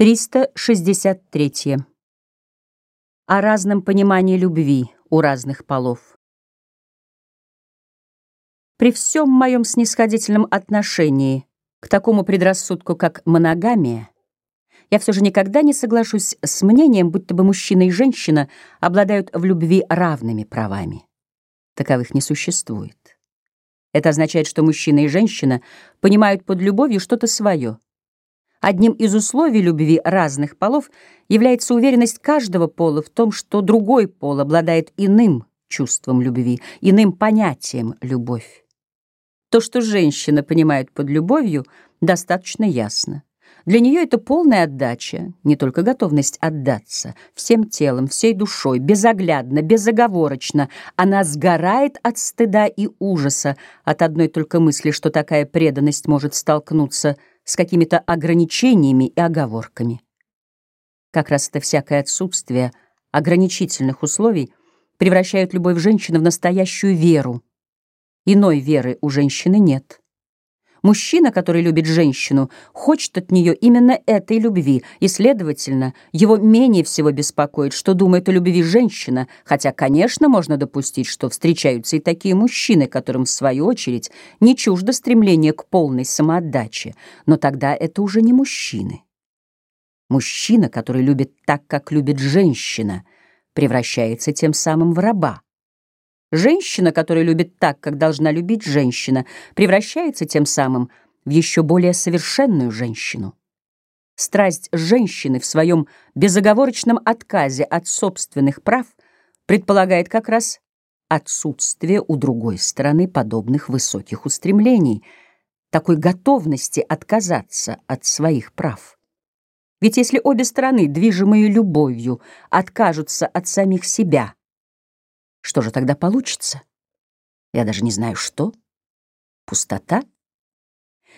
363. О разном понимании любви у разных полов. При всем моем снисходительном отношении к такому предрассудку, как моногамия, я все же никогда не соглашусь с мнением, будто бы мужчина и женщина обладают в любви равными правами. Таковых не существует. Это означает, что мужчина и женщина понимают под любовью что-то свое — Одним из условий любви разных полов является уверенность каждого пола в том, что другой пол обладает иным чувством любви, иным понятием любовь. То, что женщина понимает под любовью, достаточно ясно. Для нее это полная отдача, не только готовность отдаться, всем телом, всей душой, безоглядно, безоговорочно. Она сгорает от стыда и ужаса от одной только мысли, что такая преданность может столкнуться с какими-то ограничениями и оговорками. Как раз это всякое отсутствие ограничительных условий превращает любовь женщины в настоящую веру. Иной веры у женщины нет. Мужчина, который любит женщину, хочет от нее именно этой любви, и, следовательно, его менее всего беспокоит, что думает о любви женщина, хотя, конечно, можно допустить, что встречаются и такие мужчины, которым, в свою очередь, не чуждо стремление к полной самоотдаче, но тогда это уже не мужчины. Мужчина, который любит так, как любит женщина, превращается тем самым в раба. Женщина, которая любит так, как должна любить женщина, превращается тем самым в еще более совершенную женщину. Страсть женщины в своем безоговорочном отказе от собственных прав предполагает как раз отсутствие у другой стороны подобных высоких устремлений, такой готовности отказаться от своих прав. Ведь если обе стороны, движимые любовью, откажутся от самих себя — что же тогда получится? Я даже не знаю, что. Пустота?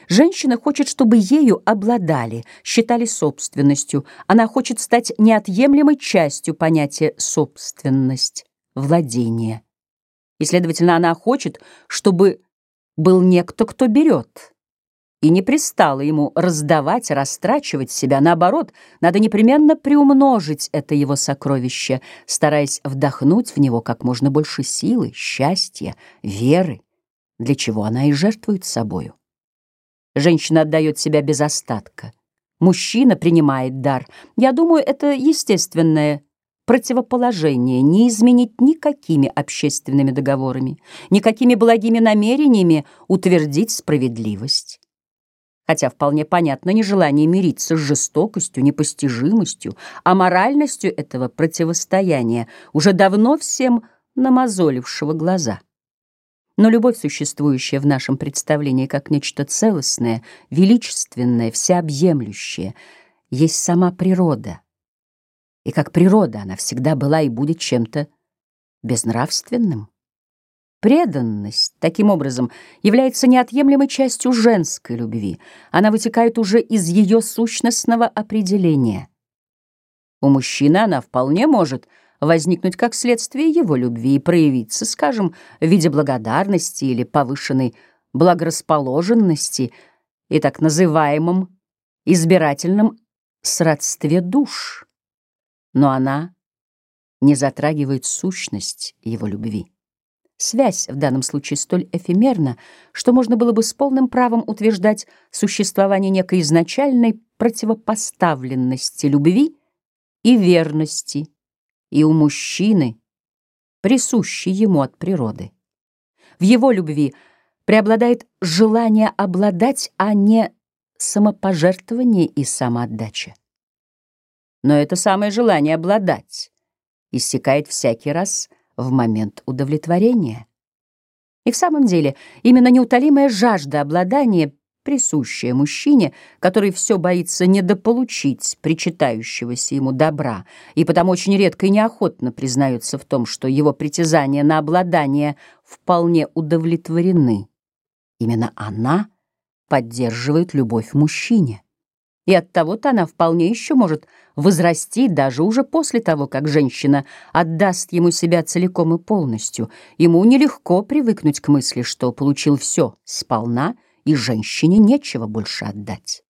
Женщина хочет, чтобы ею обладали, считали собственностью. Она хочет стать неотъемлемой частью понятия «собственность», «владение». И, следовательно, она хочет, чтобы был некто, кто берет, и не пристало ему раздавать, растрачивать себя. Наоборот, надо непременно приумножить это его сокровище, стараясь вдохнуть в него как можно больше силы, счастья, веры, для чего она и жертвует собою. Женщина отдает себя без остатка. Мужчина принимает дар. Я думаю, это естественное противоположение не изменить никакими общественными договорами, никакими благими намерениями утвердить справедливость хотя вполне понятно нежелание мириться с жестокостью, непостижимостью, а моральностью этого противостояния, уже давно всем намазолившего глаза. Но любовь, существующая в нашем представлении как нечто целостное, величественное, всеобъемлющее, есть сама природа. И как природа она всегда была и будет чем-то безнравственным. Преданность, таким образом, является неотъемлемой частью женской любви. Она вытекает уже из ее сущностного определения. У мужчины она вполне может возникнуть как следствие его любви и проявиться, скажем, в виде благодарности или повышенной благорасположенности и так называемом избирательном сродстве душ. Но она не затрагивает сущность его любви. Связь в данном случае столь эфемерна, что можно было бы с полным правом утверждать существование некой изначальной противопоставленности любви и верности и у мужчины, присущей ему от природы. В его любви преобладает желание обладать, а не самопожертвование и самоотдача. Но это самое желание обладать иссякает всякий раз – в момент удовлетворения. И в самом деле именно неутолимая жажда обладания, присущая мужчине, который все боится недополучить причитающегося ему добра, и потому очень редко и неохотно признается в том, что его притязания на обладание вполне удовлетворены. Именно она поддерживает любовь мужчине. И от того-то она вполне еще может возрасти даже уже после того, как женщина отдаст ему себя целиком и полностью. Ему нелегко привыкнуть к мысли, что получил все сполна, и женщине нечего больше отдать.